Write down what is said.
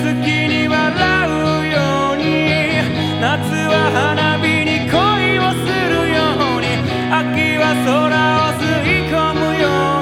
月に笑うように。夏は花火に恋をするように。秋は空を吸い込むように。